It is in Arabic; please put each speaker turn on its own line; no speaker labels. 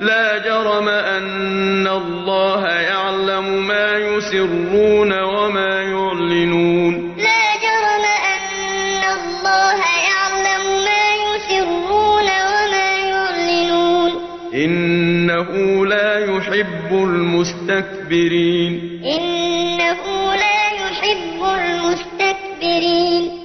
لَا جَرَمَ أَنَّ اللَّهَ يَعْلَمُ مَا يُسِرُّونَ وَمَا يُعْلِنُونَ. لَا جَرَمَ أَنَّ اللَّهَ يَعْلَمُ مَا يُسِرُّونَ وَمَا يُعْلِنُونَ ۚ. إِنَّهُ لَا يُحِبُّ الْمُسْتَكْبِرِينَ. إن